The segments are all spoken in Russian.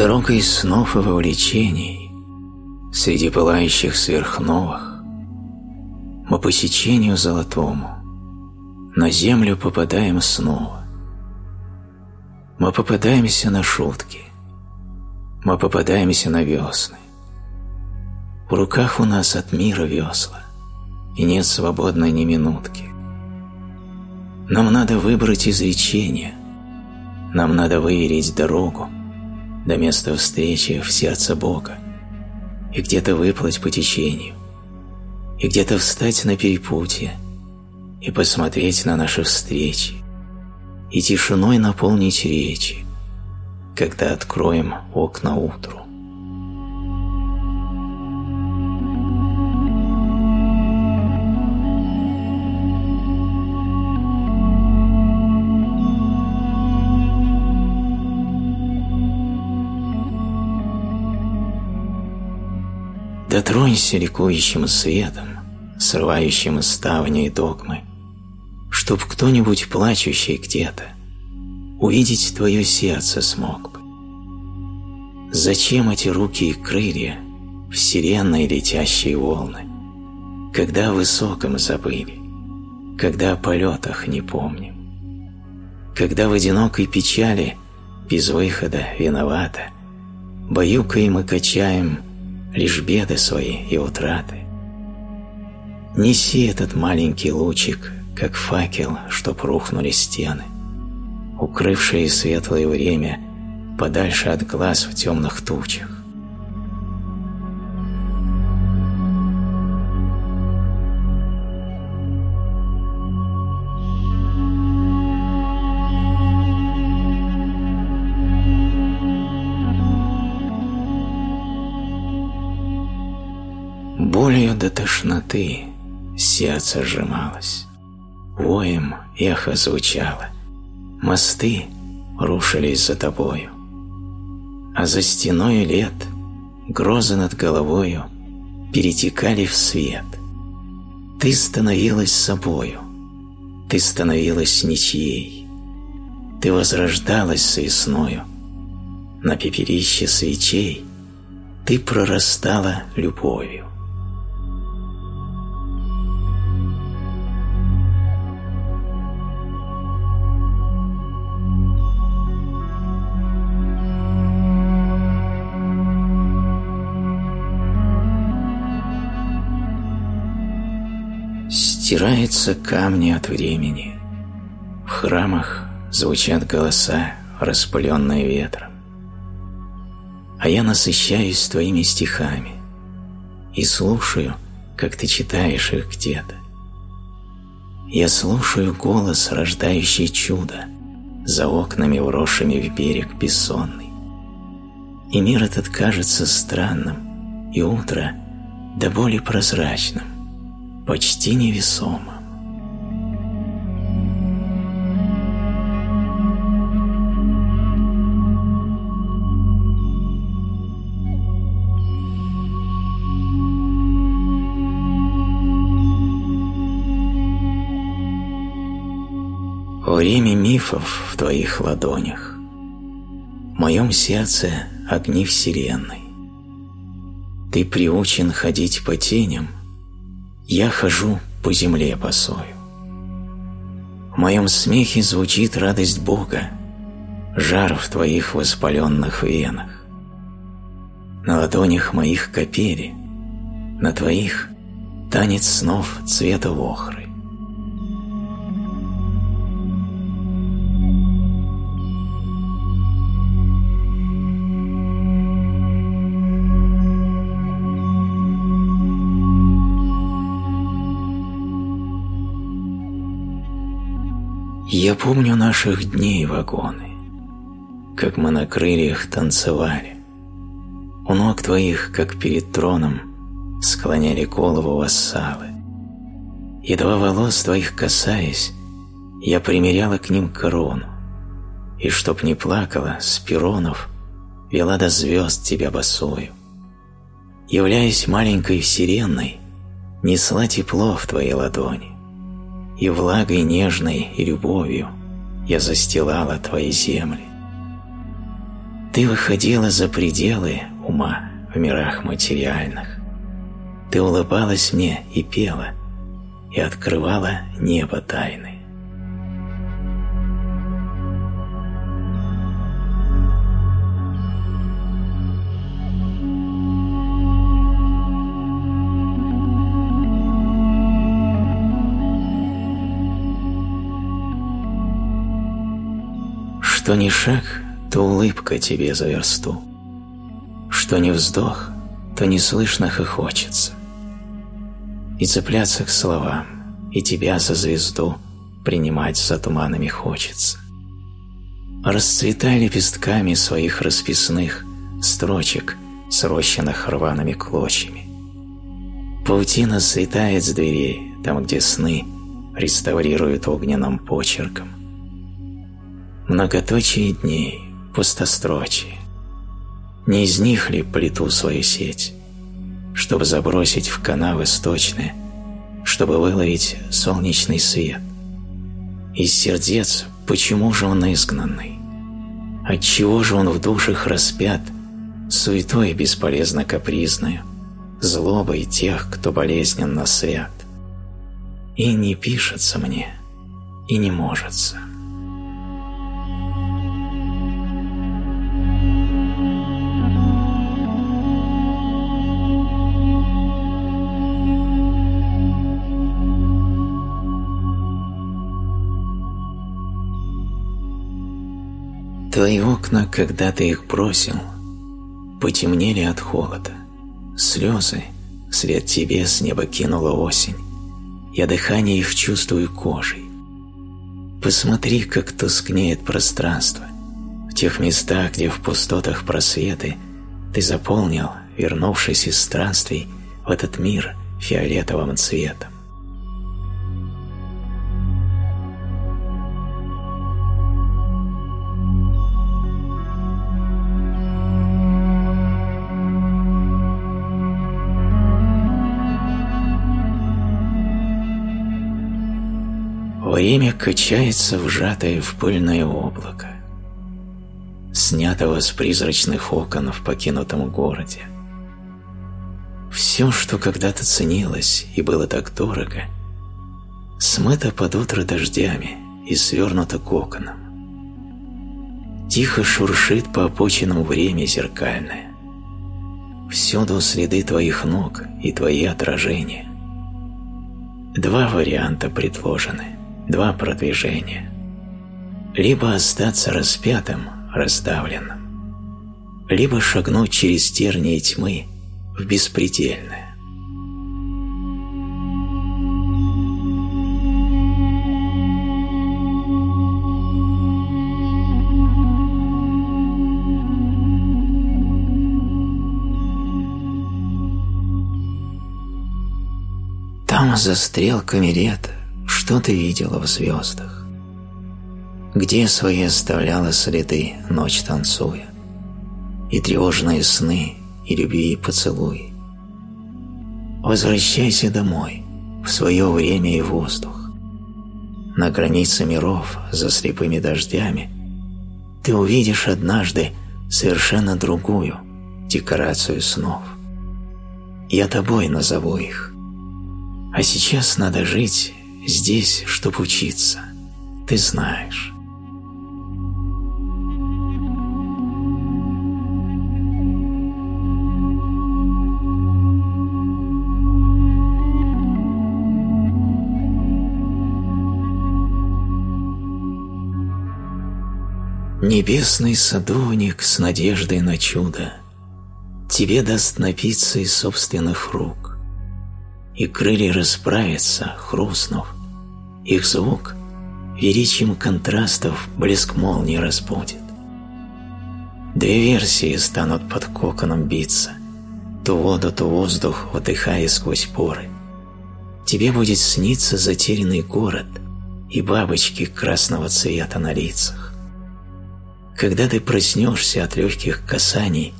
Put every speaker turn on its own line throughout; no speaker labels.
Дорогой снов и вовлечений Среди пылающих сверхновых Мы по сечению золотому На землю попадаем снова. Мы попадаемся на шутки, Мы попадаемся на весны. В руках у нас от мира весла, И нет свободной ни минутки. Нам надо выбрать изречение, Нам надо выверить дорогу, до места встречи в сердце Бога, и где-то выплыть по течению, и где-то встать на перепутье, и посмотреть на наши встречи, и тишиной наполнить речи, когда откроем окна утру. Дотронься ликующим светом, срывающим ставни и догмы, чтоб кто-нибудь плачущий где-то увидеть твое сердце смог бы. Зачем эти руки и крылья, вселенной летящие волны, когда о высоком забыли, когда о полетах не помним, когда в одинокой печали без выхода виновата, баюкаем и качаем лишь беды свои и утраты. Неси этот маленький лучик, как факел, чтоб рухнули стены, укрывшие светлое время подальше от глаз в темных тучах. Болью до тошноты сердце сжималось, воем эхо звучало, мосты рушились за тобою, а за стеной лет грозы над головою перетекали в свет. Ты становилась собою, ты становилась ничьей, ты возрождалась с весною, на пепелище свечей ты прорастала любовью. Стираются камни от времени. В храмах звучат голоса, распыленные ветром. А я насыщаюсь твоими стихами и слушаю, как ты читаешь их где-то. Я слушаю голос, рождающий чудо, за окнами, вросшими в берег бессонный. И мир этот кажется странным, и утро до боли прозрачным почти невесомо. Время мифов в твоих ладонях, в моем сердце огни вселенной. Ты приучен ходить по теням, я хожу по земле босою. В моем смехе звучит радость Бога, жар в твоих воспаленных венах. На ладонях моих капели, на твоих танец снов цвета охры. Я помню наших дней вагоны, Как мы на крыльях танцевали. У ног твоих, как перед троном, Склоняли голову вассалы. Едва волос твоих касаясь, Я примеряла к ним корону, И чтоб не плакала, с перонов Вела до звезд тебя босою. Являясь маленькой вселенной, Несла тепло в твоей ладони и влагой нежной и любовью я застилала твои земли. Ты выходила за пределы ума в мирах материальных. Ты улыбалась мне и пела, и открывала небо тайны. Что ни шаг, то улыбка тебе за версту. Что не вздох, то не слышно хохочется. И цепляться к словам, и тебя за звезду принимать за туманами хочется. Расцветай лепестками своих расписных строчек, срощенных рваными клочьями. Паутина слетает с дверей, там, где сны реставрируют огненным почерком многоточие дней, пустострочие. Не из них ли плету свою сеть, чтобы забросить в канавы сточные, чтобы выловить солнечный свет? Из сердец почему же он изгнанный? Отчего же он в душах распят, суетой бесполезно капризною, злобой тех, кто болезненно свят? И не пишется мне, и не можется. Твои окна, когда ты их бросил, потемнели от холода. Слезы вслед тебе с неба кинула осень. Я дыхание их чувствую кожей. Посмотри, как тускнеет пространство. В тех местах, где в пустотах просветы, ты заполнил, вернувшись из странствий, в этот мир фиолетовым цветом. Время качается вжатое в пыльное облако, снятого с призрачных окон в покинутом городе. Все, что когда-то ценилось и было так дорого, смыто под утро дождями и свернуто коконом. Тихо шуршит по опочинам время зеркальное. Всюду следы твоих ног и твои отражения. Два варианта предложены два продвижения. Либо остаться распятым, раздавленным, либо шагнуть через тернии тьмы в беспредельное. Там за стрелками лета что ты видела в звездах? Где свои оставляла следы, ночь танцуя? И тревожные сны, и любви, и поцелуи. Возвращайся домой, в свое время и воздух. На границе миров, за слепыми дождями, ты увидишь однажды совершенно другую декорацию снов. Я тобой назову их. А сейчас надо жить здесь, чтобы учиться. Ты знаешь. Небесный садовник с надеждой на чудо Тебе даст напиться из собственных рук, И крылья расправятся, хрустнув, их звук величием контрастов блеск молнии разбудит. Две версии станут под коконом биться, то воду, то воздух, вдыхая сквозь поры. Тебе будет сниться затерянный город и бабочки красного цвета на лицах. Когда ты проснешься от легких касаний,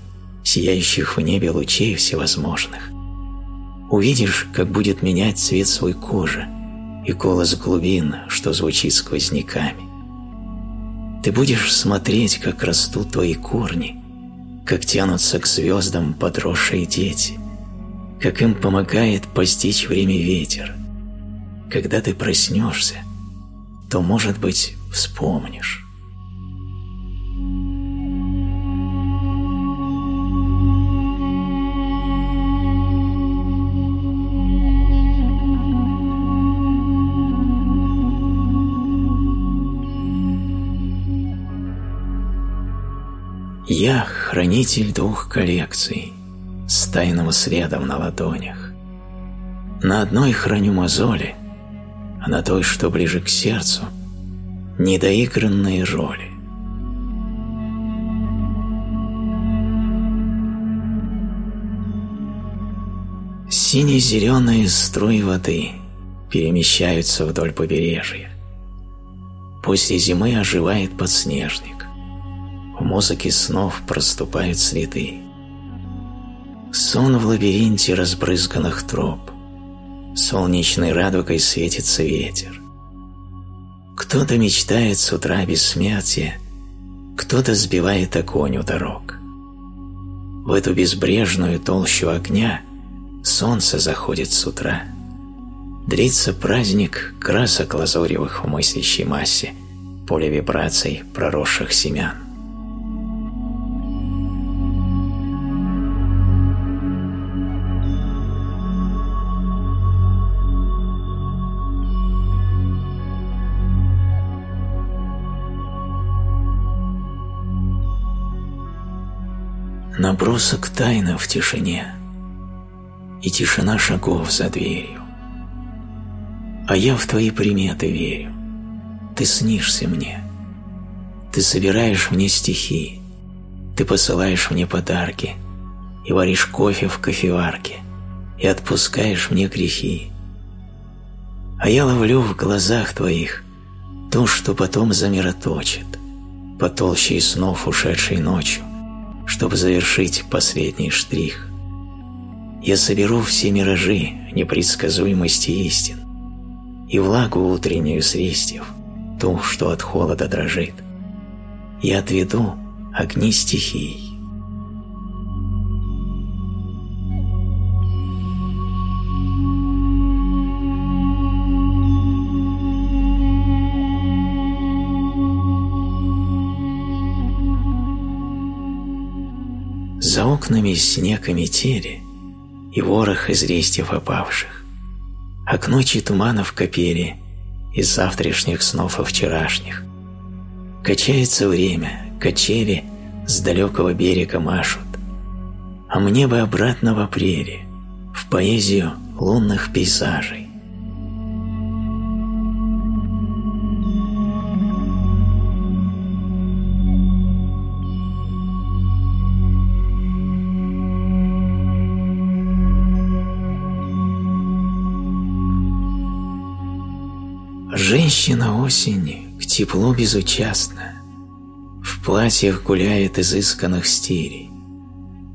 сияющих в небе лучей всевозможных, увидишь, как будет менять цвет свой кожи, и голос глубин, что звучит сквозняками. Ты будешь смотреть, как растут твои корни, как тянутся к звездам подросшие дети, как им помогает постичь время ветер. Когда ты проснешься, то, может быть, вспомнишь. Я хранитель двух коллекций с тайным следом на ладонях. На одной храню мозоли, а на той, что ближе к сердцу, недоигранные роли. Сине-зеленые струи воды перемещаются вдоль побережья. После зимы оживает подснежник. В музыке снов проступают следы. Сон в лабиринте разбрызганных троп. Солнечной радугой светится ветер. Кто-то мечтает с утра бессмертия, кто-то сбивает огонь у дорог. В эту безбрежную толщу огня солнце заходит с утра. Дрится праздник красок лазоревых в мыслящей массе, поле вибраций проросших семян. Набросок тайны в тишине и тишина шагов за дверью. А я в твои приметы верю. Ты снишься мне. Ты собираешь мне стихи. Ты посылаешь мне подарки и варишь кофе в кофеварке и отпускаешь мне грехи. А я ловлю в глазах твоих то, что потом замироточит, потолще снов ушедшей ночью, чтобы завершить последний штрих. Я соберу все миражи непредсказуемости истин и влагу утреннюю с листьев, ту, что от холода дрожит. Я отведу огни стихий. Окнами снег и метели, и ворох из листьев опавших, а к ночи туманов копели из завтрашних снов и вчерашних. Качается время, качели с далекого берега машут, а мне бы обратно в апреле, в поэзию лунных пейзажей. Женщина осени к теплу безучастна, В платьях гуляет изысканных стилей,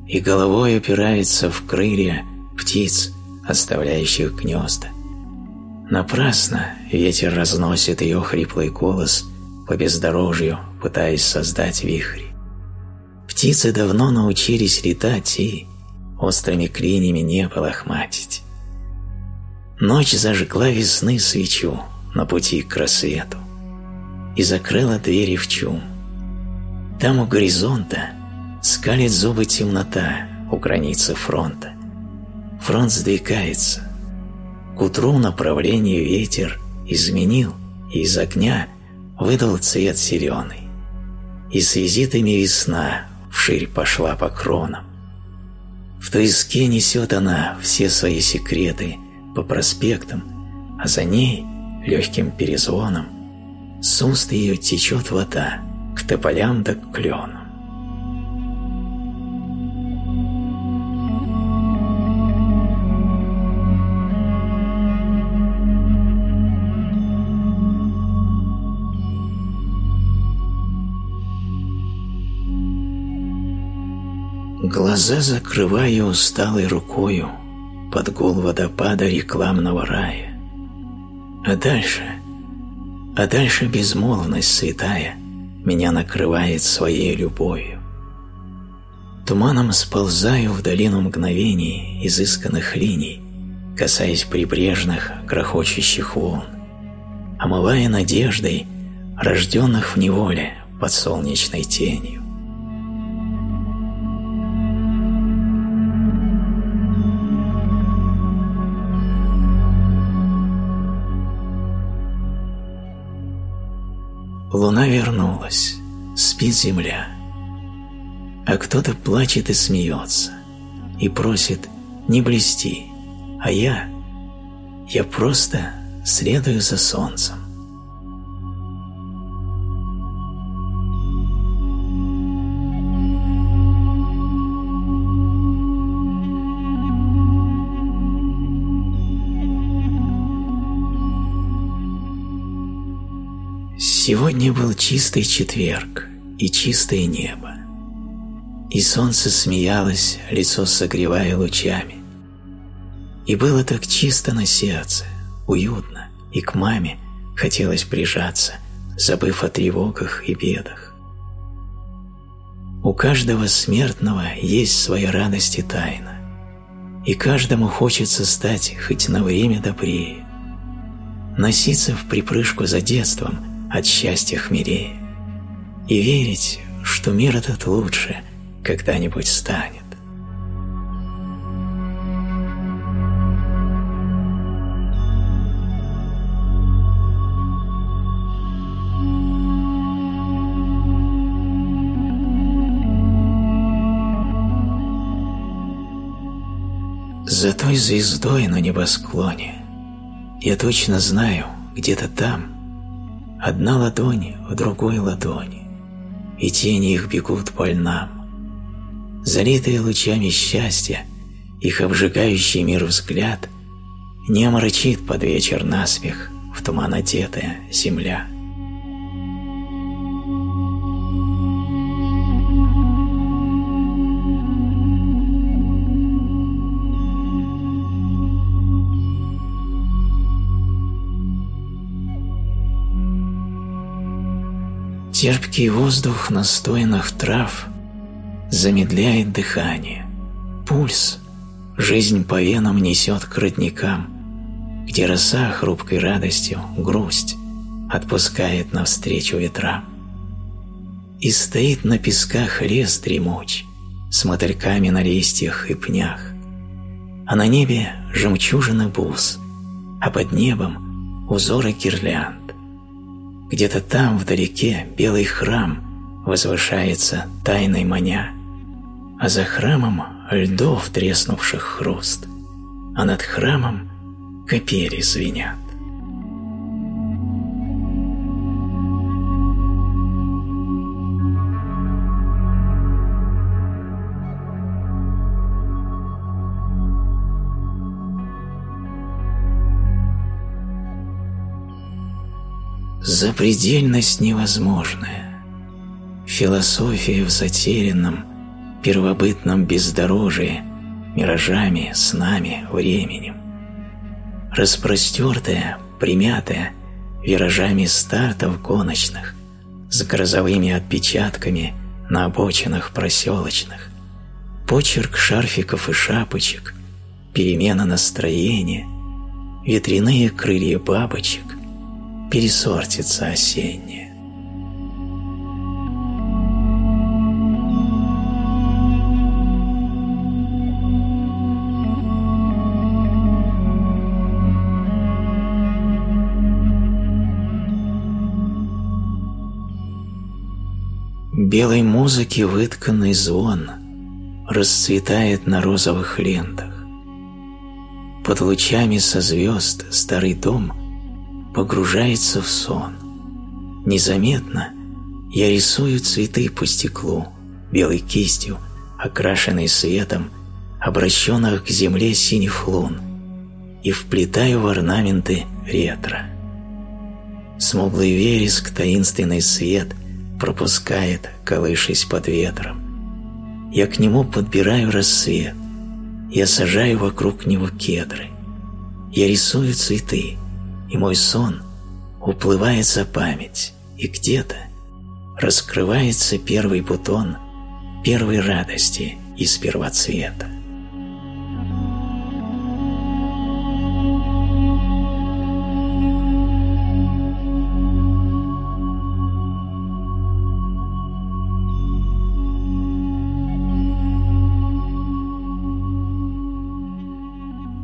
И головой опирается в крылья птиц, оставляющих гнезда. Напрасно ветер разносит ее хриплый голос по бездорожью, пытаясь создать вихри. Птицы давно научились летать и острыми клиньями небо лохматить. Ночь зажгла весны свечу, на пути к рассвету и закрыла двери в чум. Там у горизонта скалит зубы темнота у границы фронта. Фронт сдвигается. К утру направление ветер изменил и из огня выдал цвет зеленый. И с визитами весна вширь пошла по кронам. В туиске несет она все свои секреты по проспектам, а за ней легким перезвоном, с уст ее течет вода к тополям да к кленам. Глаза закрываю усталой рукою под гул водопада рекламного рая. А дальше, а дальше безмолвность святая меня накрывает своей любовью. Туманом сползаю в долину мгновений изысканных линий, касаясь прибрежных грохочущих волн, омывая надеждой рожденных в неволе под солнечной тенью. Луна вернулась, спит земля, а кто-то плачет и смеется, и просит не блести, а я, я просто следую за солнцем. Сегодня был чистый четверг и чистое небо. И солнце смеялось, лицо согревая лучами. И было так чисто на сердце, уютно, и к маме хотелось прижаться, забыв о тревогах и бедах. У каждого смертного есть своя радость и тайна, и каждому хочется стать хоть на время добрее, носиться в припрыжку за детством – от счастья хмелее и верить, что мир этот лучше когда-нибудь станет. За той звездой на небосклоне я точно знаю, где-то там Одна ладонь в другой ладони, и тени их бегут по льнам. Залитые лучами счастья, их обжигающий мир взгляд не омрачит под вечер наспех в туман одетая земля. Терпкий воздух настоянных трав замедляет дыхание. Пульс жизнь по венам несет к родникам, где роса хрупкой радостью грусть отпускает навстречу ветрам. И стоит на песках лес дремуч с мотыльками на листьях и пнях, а на небе жемчужины бус, а под небом узоры гирлянд. Где-то там, вдалеке, белый храм возвышается тайной маня, а за храмом льдов треснувших хруст, а над храмом копери звенят. Запредельность невозможная. Философия в затерянном, первобытном бездорожии, миражами, снами, временем. Распростертая, примятая, виражами стартов гоночных, с грозовыми отпечатками на обочинах проселочных, почерк шарфиков и шапочек, перемена настроения, ветряные крылья бабочек, пересортится осеннее. Белой музыки вытканный звон расцветает на розовых лентах. Под лучами со звезд старый дом – погружается в сон. Незаметно я рисую цветы по стеклу, белой кистью, окрашенной светом, обращенных к земле синих лун, и вплетаю в орнаменты ретро. Смуглый вереск таинственный свет пропускает, колышась под ветром. Я к нему подбираю рассвет, я сажаю вокруг него кедры, я рисую цветы, и мой сон уплывает за память, и где-то раскрывается первый бутон первой радости из первоцвета.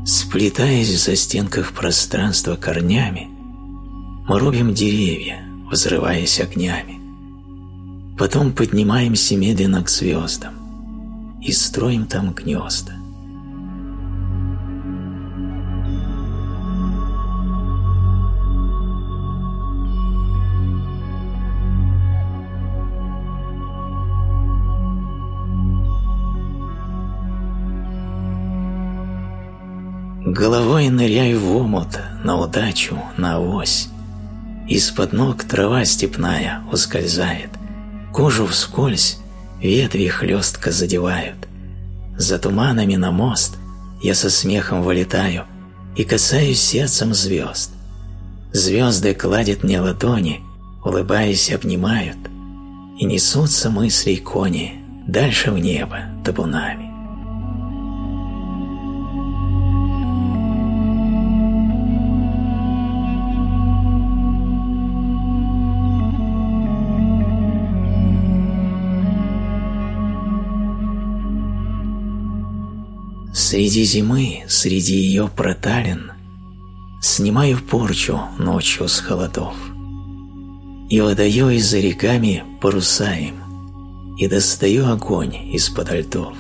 Сплетаясь в застенках пространства корнями, мы рубим деревья, взрываясь огнями. Потом поднимаемся медленно к звездам и строим там гнезда. Головой ныряю в омут, на удачу, на ось. Из-под ног трава степная ускользает, Кожу вскользь ветви хлестко задевают. За туманами на мост я со смехом вылетаю И касаюсь сердцем звезд. Звезды кладет мне ладони, улыбаясь, обнимают, И несутся мысли кони дальше в небо табунами. Среди зимы, среди ее проталин, Снимаю порчу ночью с холодов И выдаю из-за реками паруса им И достаю огонь из-под льдов.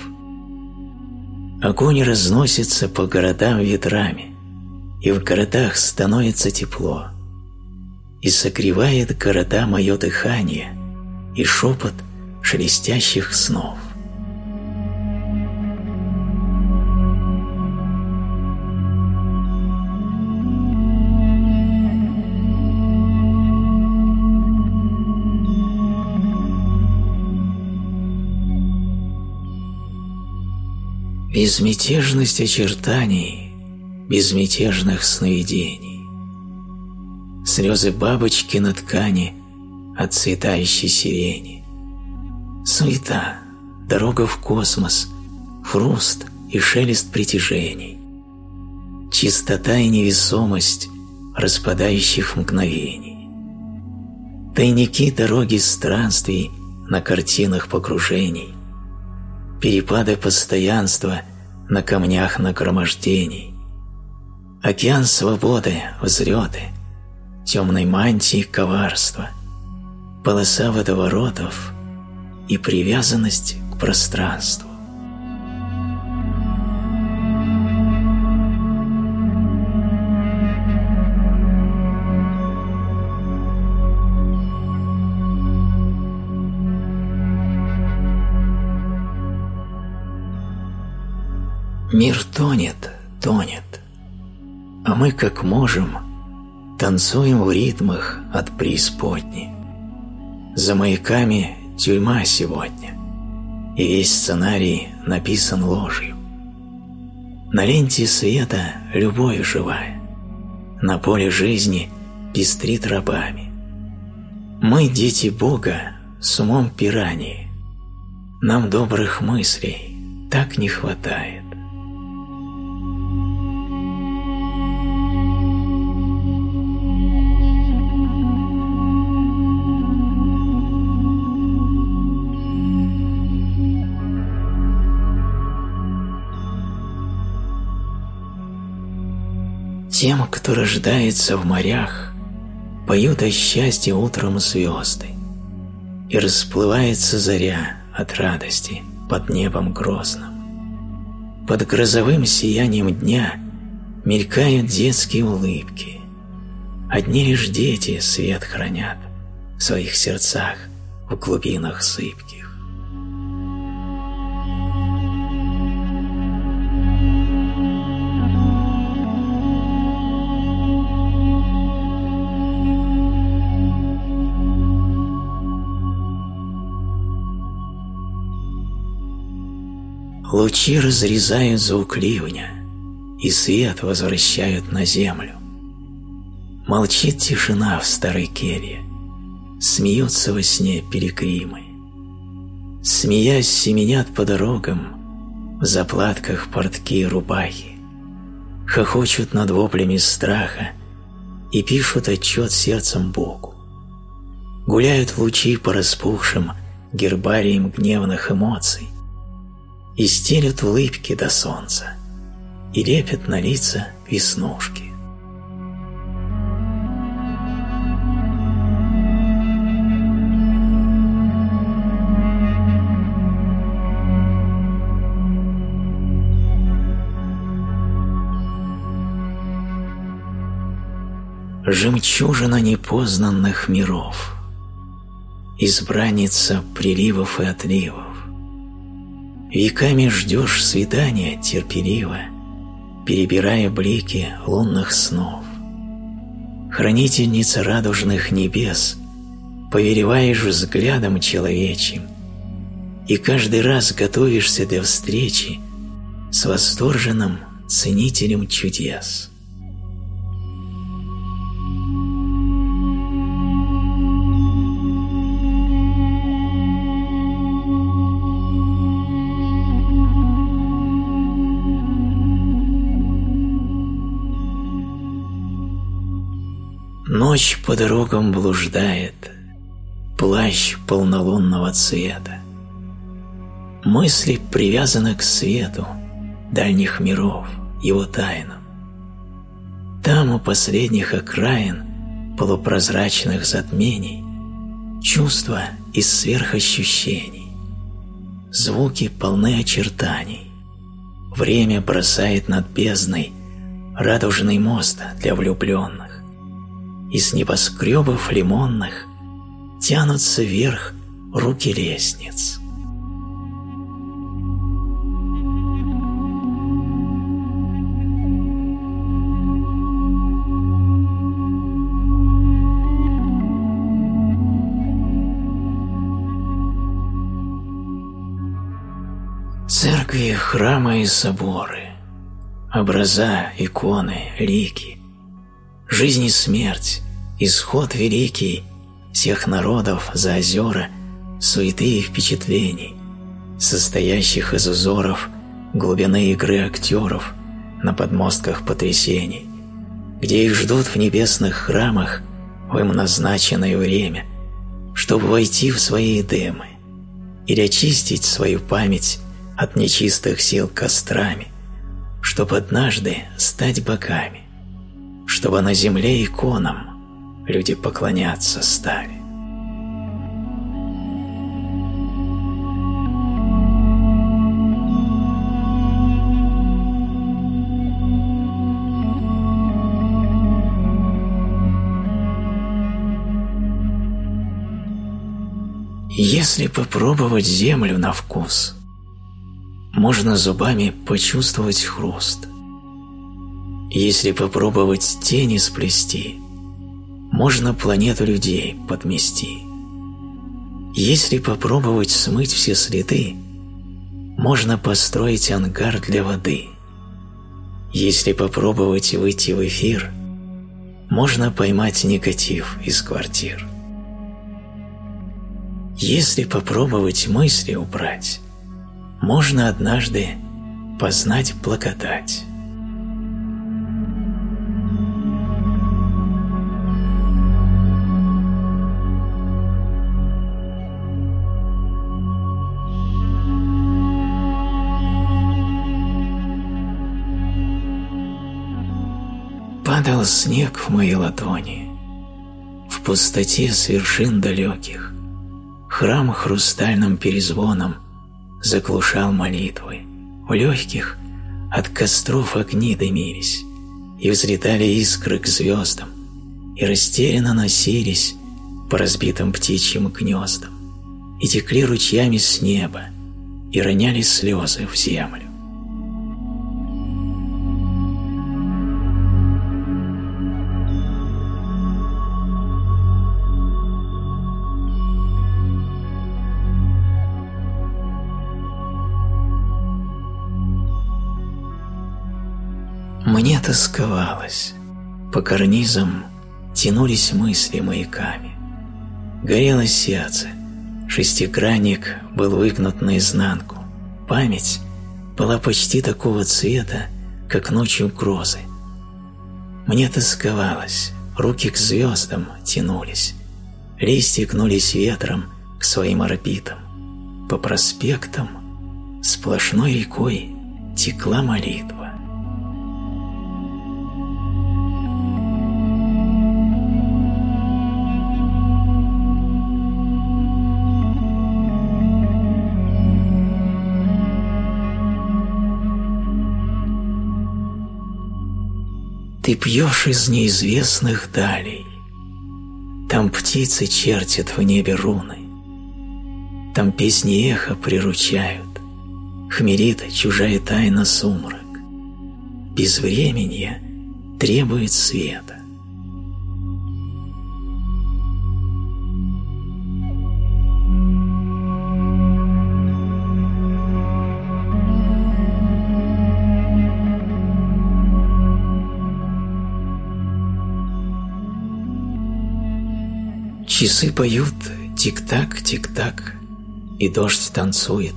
Огонь разносится по городам ветрами, И в городах становится тепло, И согревает города мое дыхание И шепот шелестящих снов. Безмятежность очертаний, безмятежных сновидений. Слезы бабочки на ткани от цветающей сирени. Суета, дорога в космос, хруст и шелест притяжений. Чистота и невесомость распадающих мгновений. Тайники дороги странствий на картинах погружений – перепады постоянства на камнях нагромождений, океан свободы, взлеты, темной мантии коварства, полоса водоворотов и привязанность к пространству. Мир тонет, тонет, а мы как можем танцуем в ритмах от преисподней. За маяками тюрьма сегодня, и весь сценарий написан ложью. На ленте света любовь живая, на поле жизни пестрит рабами. Мы дети Бога с умом пирании, нам добрых мыслей так не хватает. Тем, кто рождается в морях, поют о счастье утром звезды, и расплывается заря от радости под небом грозным. Под грозовым сиянием дня мелькают детские улыбки. Одни лишь дети свет хранят в своих сердцах в глубинах сыпки. Лучи разрезают звук ливня, и свет возвращают на землю. Молчит тишина в старой келье, смеются во сне пилигримы. Смеясь, семенят по дорогам В заплатках портки и рубахи, Хохочут над воплями страха И пишут отчет сердцем Богу. Гуляют лучи по распухшим Гербариям гневных эмоций И стелют улыбки до солнца И лепят на лица веснушки. жемчужина непознанных миров, избранница приливов и отливов. Веками ждешь свидания терпеливо, перебирая блики лунных снов. Хранительница радужных небес, повелеваешь взглядом человечьим, и каждый раз готовишься для встречи с восторженным ценителем чудес. Ночь по дорогам блуждает, Плащ полнолунного цвета. Мысли привязаны к свету Дальних миров, его тайнам. Там у последних окраин Полупрозрачных затмений Чувства из сверхощущений. Звуки полны очертаний. Время бросает над бездной Радужный мост для влюбленных из небоскребов лимонных тянутся вверх руки лестниц. Церкви, храмы и соборы, образа, иконы, лики, Жизнь и смерть, исход великий всех народов за озера, суеты и впечатлений, состоящих из узоров глубины игры актеров на подмостках потрясений, где их ждут в небесных храмах в им назначенное время, чтобы войти в свои дымы или очистить свою память от нечистых сил кострами, чтобы однажды стать богами чтобы на земле иконам люди поклоняться стали. Если попробовать землю на вкус, можно зубами почувствовать хруст. Если попробовать тени сплести, можно планету людей подмести. Если попробовать смыть все следы, можно построить ангар для воды. Если попробовать выйти в эфир, можно поймать негатив из квартир. Если попробовать мысли убрать, можно однажды познать благодать. Падал снег в мои ладони, В пустоте с вершин далеких. Храм хрустальным перезвоном Заглушал молитвы. В легких от костров огни дымились, И взлетали искры к звездам, И растерянно носились По разбитым птичьим гнездам, И текли ручьями с неба, И роняли слезы в землю. Мне тосковалось. По карнизам тянулись мысли маяками. Горело сердце, Шестигранник был выгнут наизнанку. Память была почти такого цвета, как ночью грозы. Мне тосковалось, руки к звездам тянулись, листья гнулись ветром к своим орбитам. По проспектам сплошной рекой текла молитва. Ты пьешь из неизвестных далей. Там птицы чертят в небе руны. Там песни эхо приручают. Хмерит чужая тайна сумрак. Безвременье требует света. Часы поют тик-так, тик-так, и дождь танцует,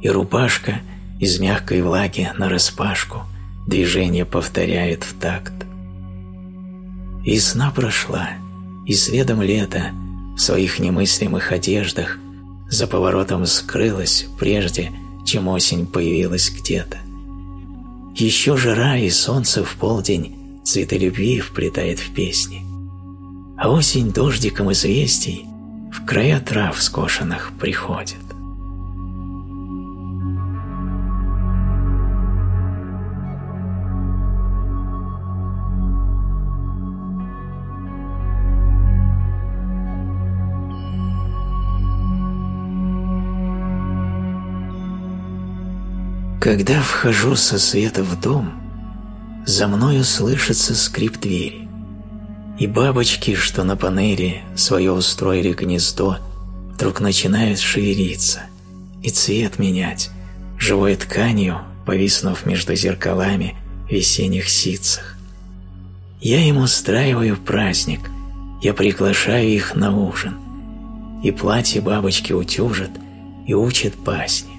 и рубашка из мягкой влаги нараспашку движение повторяет в такт. Весна прошла, и следом лето в своих немыслимых одеждах за поворотом скрылась прежде, чем осень появилась где-то. Еще жара и солнце в полдень цветы любви вплетает в песни – осень дождиком известий в края трав скошенных приходит. Когда вхожу со света в дом, за мною слышится скрип двери. И бабочки, что на панели свое устроили гнездо, вдруг начинают шевелиться и цвет менять, живой тканью, повиснув между зеркалами весенних ситцах. Я им устраиваю праздник, я приглашаю их на ужин, и платье бабочки утюжат и учат басни.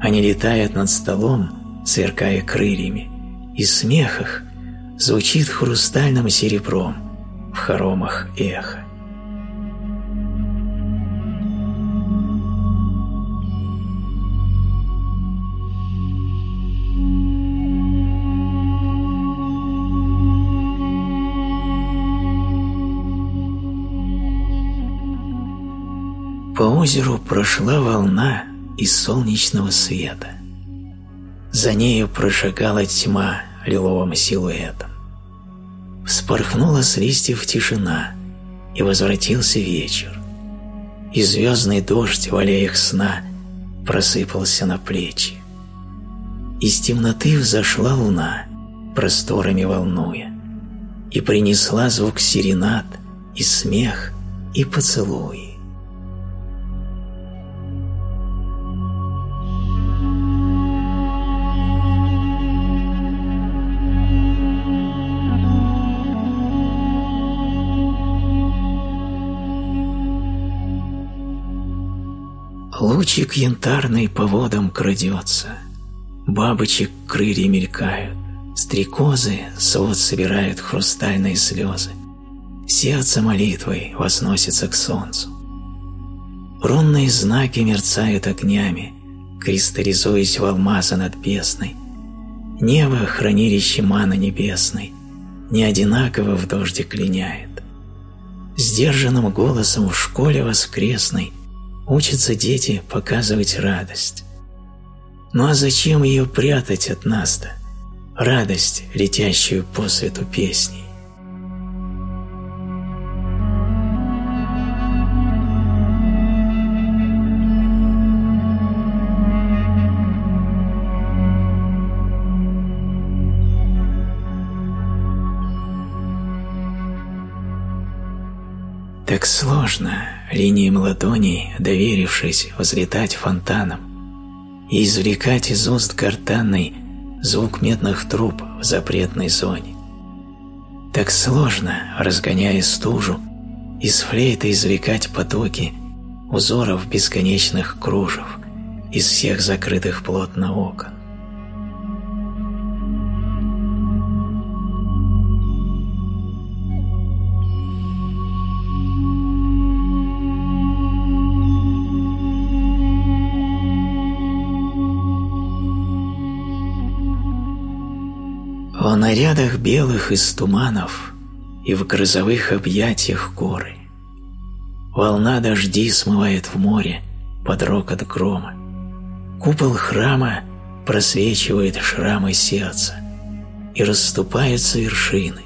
Они летают над столом, сверкая крыльями, и смех их звучит хрустальным серебром, в хоромах эхо. По озеру прошла волна из солнечного света. За нею прошагала тьма лиловым силуэтом. Вспорхнула с листьев тишина, и возвратился вечер. И звездный дождь в аллеях сна просыпался на плечи. Из темноты взошла луна, просторами волнуя, и принесла звук серенад, и смех, и поцелуи. Лучик янтарный по водам крадется, Бабочек крылья мелькают, Стрекозы свод собирают хрустальные слезы, Сердце молитвой возносится к солнцу. Рунные знаки мерцают огнями, Кристаллизуясь в алмазы над песной. Небо, хранилище маны небесной, Не одинаково в дождик линяет. Сдержанным голосом в школе воскресной – Учатся дети показывать радость. Ну а зачем ее прятать от нас-то? Радость, летящую по свету песней. Так сложно линиям ладоней, доверившись, взлетать фонтаном и извлекать из уст гортанный звук медных труб в запретной зоне. Так сложно, разгоняя стужу, из флейты извлекать потоки узоров бесконечных кружев из всех закрытых плотно окон. В нарядах белых из туманов и в грозовых объятиях горы. Волна дожди смывает в море под рокот грома. Купол храма просвечивает шрамы сердца, и расступаются вершины,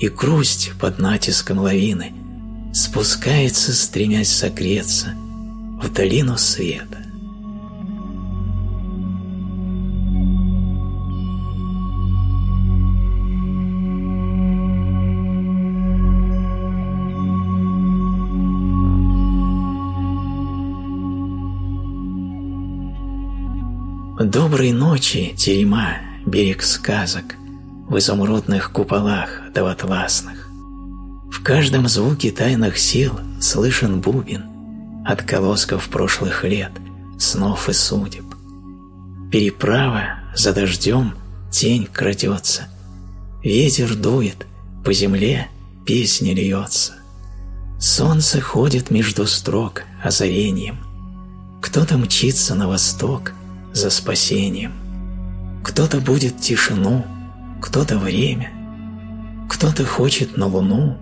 и грусть под натиском лавины спускается, стремясь согреться в долину света. Доброй ночи, тюрьма, берег сказок, В изумрудных куполах да в каждом звуке тайных сил слышен бубен От колосков прошлых лет, снов и судеб. Переправа за дождем тень крадется, Ветер дует, по земле песня льется. Солнце ходит между строк озарением. Кто-то мчится на восток — за спасением. Кто-то будет тишину, кто-то время, кто-то хочет на луну,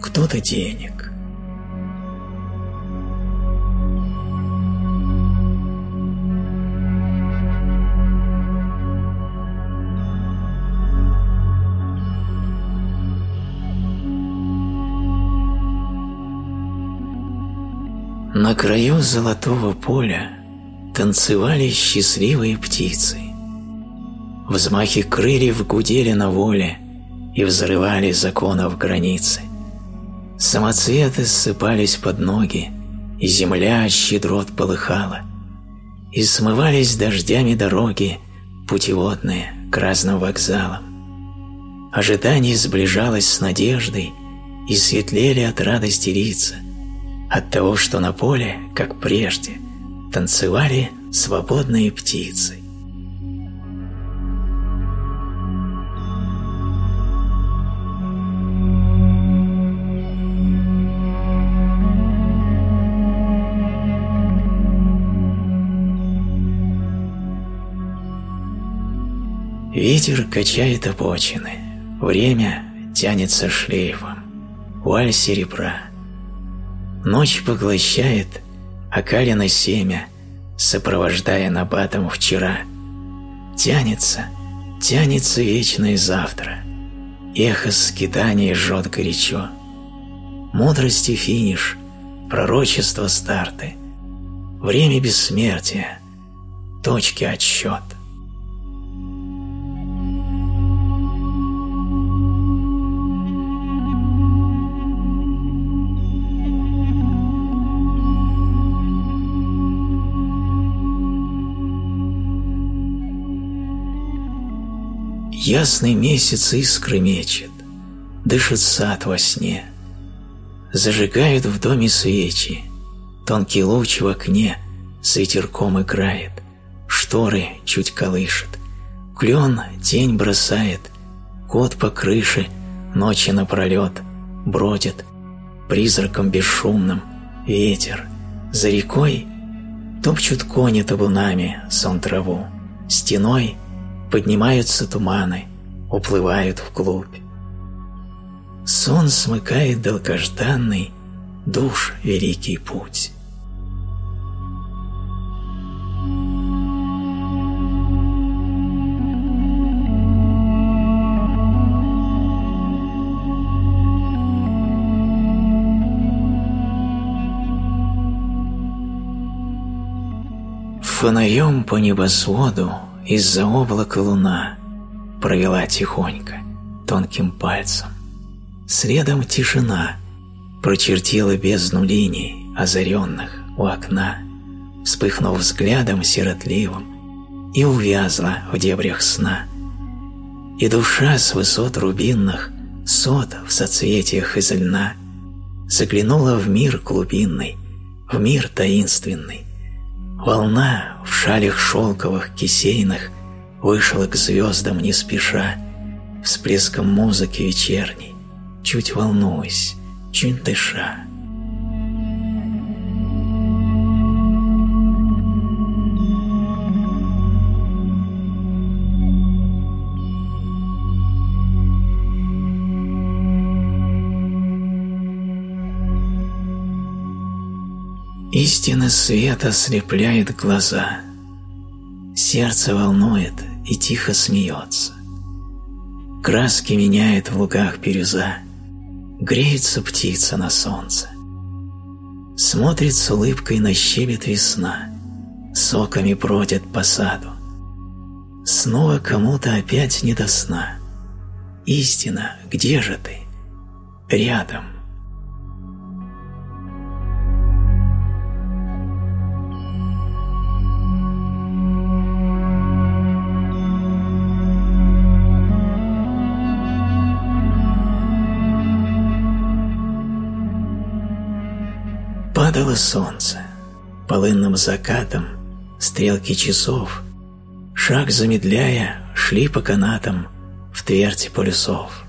кто-то денег. На краю золотого поля танцевали счастливые птицы. Взмахи крыльев гудели на воле и взрывали законов границы. Самоцветы ссыпались под ноги, и земля щедрот полыхала, и смывались дождями дороги путеводные к разным вокзалам. Ожидание сближалось с надеждой, и светлели от радости лица, от того, что на поле, как прежде, танцевали свободные птицы. Ветер качает обочины, время тянется шлейфом, вуаль серебра. Ночь поглощает окалено семя, сопровождая набатом вчера. Тянется, тянется вечное завтра, эхо скитания жжет горячо. Мудрости финиш, пророчество старты, время бессмертия, точки отсчета. Ясный месяц искры мечет, Дышит сад во сне. Зажигают в доме свечи, Тонкий луч в окне С ветерком играет, Шторы чуть колышет, Клен тень бросает, Кот по крыше Ночи напролет Бродит, призраком бесшумным Ветер, за рекой Топчут кони табунами Сон траву, стеной — поднимаются туманы, уплывают вглубь. Сон смыкает долгожданный душ великий путь. Фонарем по небосводу из-за облака луна провела тихонько, тонким пальцем. Следом тишина прочертила бездну линий, озаренных у окна, вспыхнув взглядом сиротливым, и увязла в дебрях сна. И душа с высот рубинных, сот в соцветиях из льна, заглянула в мир глубинный, в мир таинственный. Волна в шалях шелковых, кисейных вышла к звездам не спеша, всплеском музыки вечерней, чуть волнуясь, чуть дыша. Истина света слепляет глаза, Сердце волнует и тихо смеется. Краски меняет в лугах бирюза, Греется птица на солнце. Смотрит с улыбкой на щебет весна, Соками бродит по саду. Снова кому-то опять не до сна. Истина, где же ты? Рядом. Падало солнце, полынным закатом стрелки часов, шаг замедляя, шли по канатам в твердь полюсов.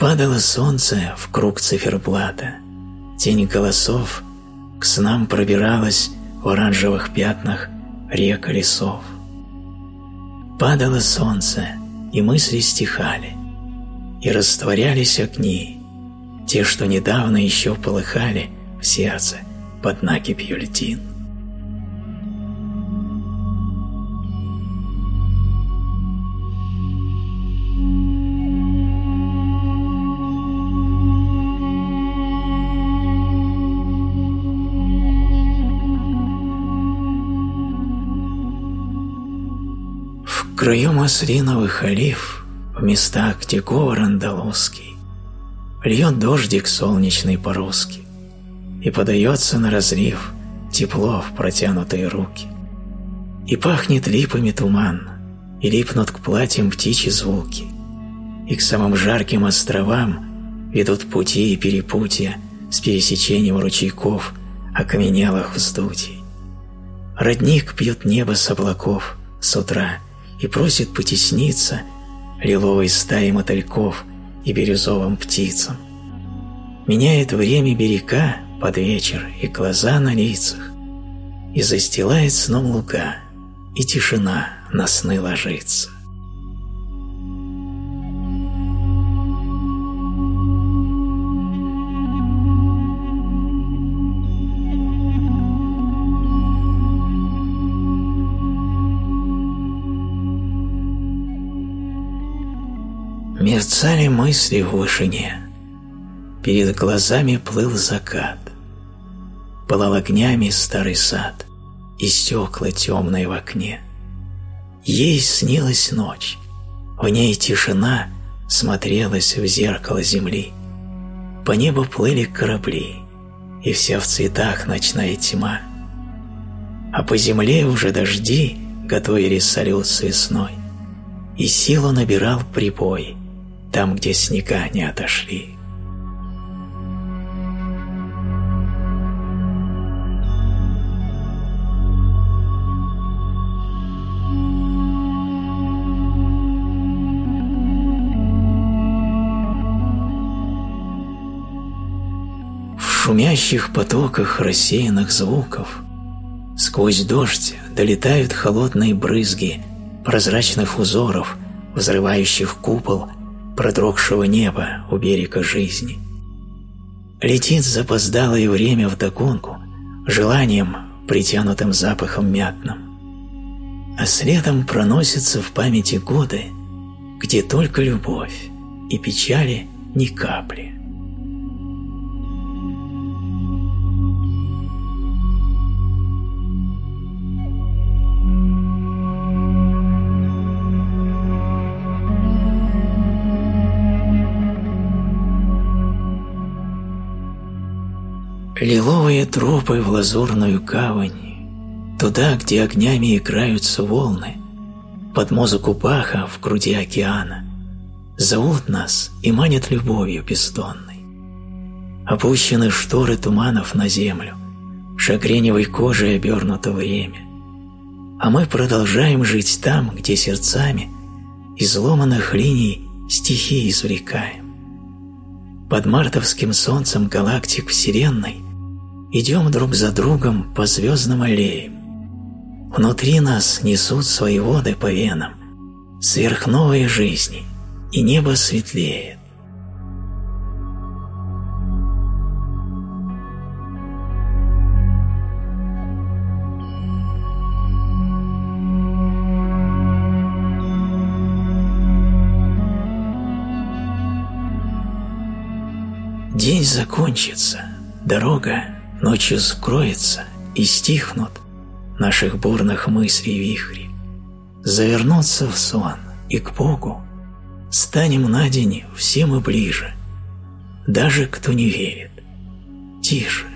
Падало солнце в круг циферблата, тень голосов к снам пробиралась в оранжевых пятнах река лесов. Падало солнце, и мысли стихали, и растворялись огни, те, что недавно еще полыхали в сердце под накипью льдин. В краю маслиновых олив, в местах, где говор андалузский, льет дождик солнечный по-русски и подается на разлив тепло в протянутые руки. И пахнет липами туман, и липнут к платьям птичьи звуки, и к самым жарким островам ведут пути и перепутья с пересечением ручейков, окаменелых вздутий. Родник пьет небо с облаков с утра и просит потесниться лиловой стаи мотыльков и бирюзовым птицам. Меняет время берега под вечер и глаза на лицах, и застилает сном лука, и тишина на сны ложится. Мерцали мысли в вышине, перед глазами плыл закат. Пылал огнями старый сад и стекла темные в окне. Ей снилась ночь, в ней тишина смотрелась в зеркало земли. По небу плыли корабли, и вся в цветах ночная тьма. А по земле уже дожди готовили салют с весной, и силу набирал прибой там, где снега не отошли. Шумящих потоках рассеянных звуков сквозь дождь долетают холодные брызги прозрачных узоров, взрывающих купол продрогшего неба у берега жизни. Летит запоздалое время вдогонку, желанием, притянутым запахом мятным. А следом проносятся в памяти годы, где только любовь и печали ни капли. Лиловые тропы в лазурную гавань, Туда, где огнями играются волны, Под музыку Баха в груди океана, Зовут нас и манят любовью бездонной. Опущены шторы туманов на землю, шагреневой кожей обернуто время, а мы продолжаем жить там, где сердцами изломанных линий стихи извлекаем. Под мартовским солнцем галактик Вселенной идем друг за другом по звездным аллеям. Внутри нас несут свои воды по венам сверхновые жизни, и небо светлеет. День закончится, дорога ночью скроется и стихнут наших бурных мыслей вихри. Завернуться в сон и к Богу станем на день все мы ближе, даже кто не верит. Тише,